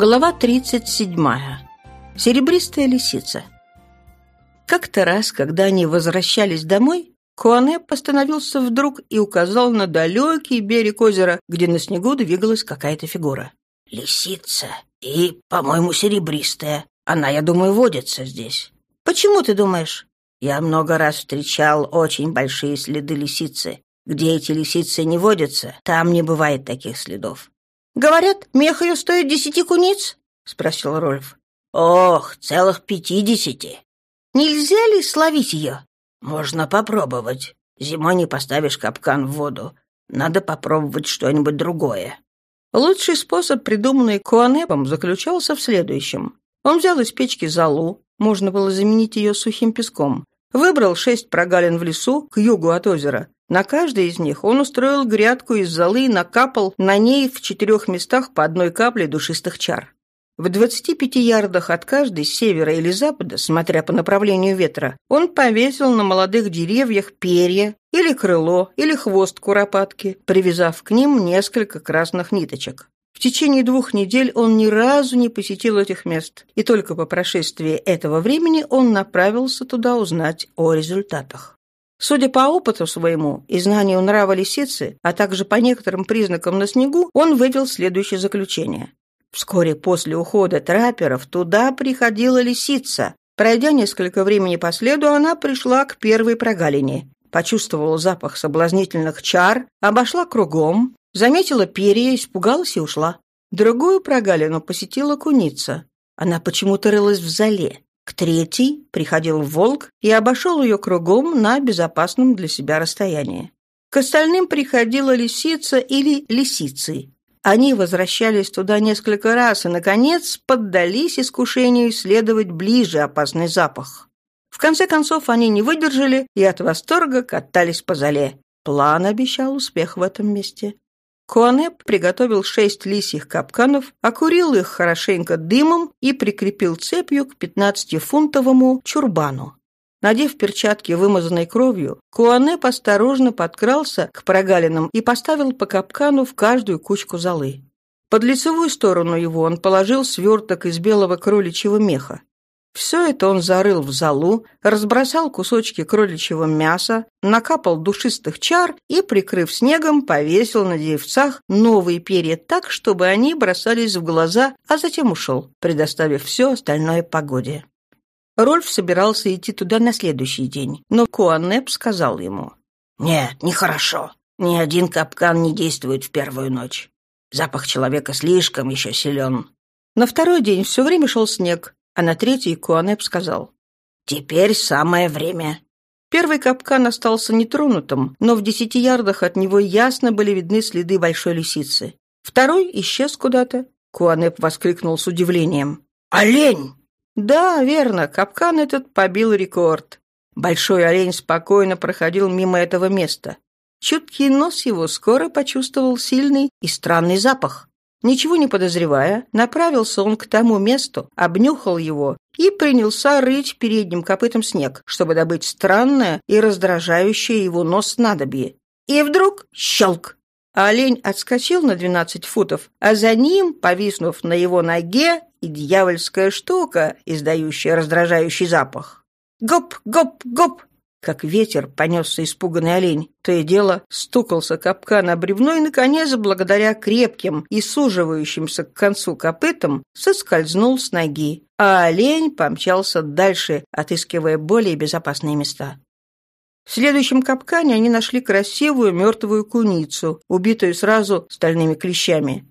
Глава 37. Серебристая лисица. Как-то раз, когда они возвращались домой, Куане постановился вдруг и указал на далекий берег озера, где на снегу двигалась какая-то фигура. «Лисица и, по-моему, серебристая. Она, я думаю, водится здесь». «Почему ты думаешь?» «Я много раз встречал очень большие следы лисицы. Где эти лисицы не водятся, там не бывает таких следов. «Говорят, мех ее стоит десяти куниц?» — спросил Рольф. «Ох, целых пятидесяти!» «Нельзя ли словить ее?» «Можно попробовать. Зимой не поставишь капкан в воду. Надо попробовать что-нибудь другое». Лучший способ, придуманный Куанепом, заключался в следующем. Он взял из печки золу, можно было заменить ее сухим песком, выбрал шесть прогалин в лесу к югу от озера, на каждой из них он устроил грядку из золы и накапал на ней в четырех местах по одной капле душистых чар. В 25 ярдах от каждой, с севера или запада, смотря по направлению ветра, он повесил на молодых деревьях перья или крыло, или хвост куропатки, привязав к ним несколько красных ниточек. В течение двух недель он ни разу не посетил этих мест, и только по прошествии этого времени он направился туда узнать о результатах. Судя по опыту своему и знанию нрава лисицы, а также по некоторым признакам на снегу, он вывел следующее заключение. Вскоре после ухода трапперов туда приходила лисица. Пройдя несколько времени по следу, она пришла к первой прогалине. Почувствовала запах соблазнительных чар, обошла кругом, заметила перья, испугалась и ушла. Другую прогалину посетила куница. Она почему-то рылась в зале. К третьей приходил волк и обошел ее кругом на безопасном для себя расстоянии. К остальным приходила лисица или лисицы. Они возвращались туда несколько раз и, наконец, поддались искушению исследовать ближе опасный запах. В конце концов, они не выдержали и от восторга катались по зале. План обещал успех в этом месте. Куанеп приготовил шесть лисьих капканов, окурил их хорошенько дымом и прикрепил цепью к пятнадцатифунтовому чурбану. Надев перчатки, вымазанной кровью, Куанеп осторожно подкрался к прогалинам и поставил по капкану в каждую кучку золы. Под лицевую сторону его он положил сверток из белого кроличьего меха. Все это он зарыл в залу, разбросал кусочки кроличьего мяса, накапал душистых чар и, прикрыв снегом, повесил на деревцах новые перья так, чтобы они бросались в глаза, а затем ушел, предоставив все остальное погоде. Рольф собирался идти туда на следующий день, но Куанеп сказал ему. «Нет, нехорошо. Ни один капкан не действует в первую ночь. Запах человека слишком еще силен». На второй день все время шел снег, а на третий Куанеп сказал «Теперь самое время». Первый капкан остался нетронутым, но в десяти ярдах от него ясно были видны следы большой лисицы. Второй исчез куда-то. Куанеп воскликнул с удивлением. «Олень!» Да, верно, капкан этот побил рекорд. Большой олень спокойно проходил мимо этого места. Чуткий нос его скоро почувствовал сильный и странный запах. Ничего не подозревая, направился он к тому месту, обнюхал его и принялся рыть передним копытом снег, чтобы добыть странное и раздражающее его нос снадобье. И вдруг щелк! Олень отскочил на двенадцать футов, а за ним, повиснув на его ноге, и дьявольская штука, издающая раздражающий запах. «Гоп! Гоп! Гоп!» Как ветер понесся испуганный олень. То и дело стукался капкан о бревно и, наконец, благодаря крепким и суживающимся к концу копытам, соскользнул с ноги, а олень помчался дальше, отыскивая более безопасные места. В следующем капкане они нашли красивую мертвую куницу, убитую сразу стальными клещами.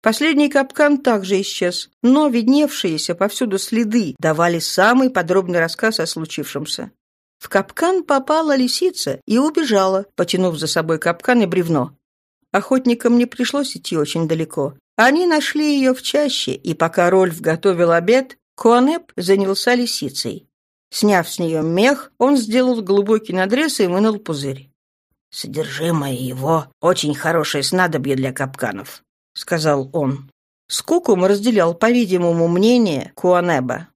Последний капкан также исчез, но видневшиеся повсюду следы давали самый подробный рассказ о случившемся. В капкан попала лисица и убежала, потянув за собой капкан и бревно. Охотникам не пришлось идти очень далеко. Они нашли ее в чаще, и пока Рольф готовил обед, Куанеп занялся лисицей. Сняв с нее мех, он сделал глубокий надрез и вынул пузырь. «Содержимое его — очень хорошее снадобье для капканов», — сказал он. Скукум разделял, по-видимому, мнение Куанеба.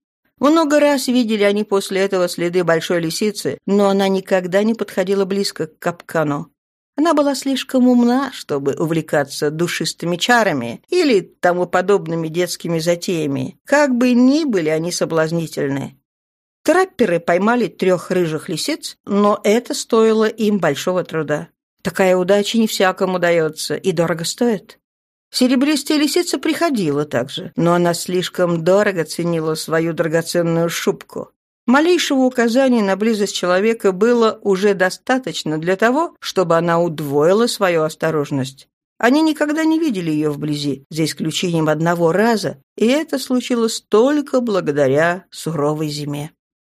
Много раз видели они после этого следы большой лисицы, но она никогда не подходила близко к капкану. Она была слишком умна, чтобы увлекаться душистыми чарами или тому подобными детскими затеями, как бы ни были они соблазнительны. Трапперы поймали трех рыжих лисиц, но это стоило им большого труда. Такая удача не всякому дается и дорого стоит. Серебристая лисица приходила также, но она слишком дорого ценила свою драгоценную шубку. Малейшего указания на близость человека было уже достаточно для того, чтобы она удвоила свою осторожность. Они никогда не видели ее вблизи, за исключением одного раза, и это случилось только благодаря суровой зиме.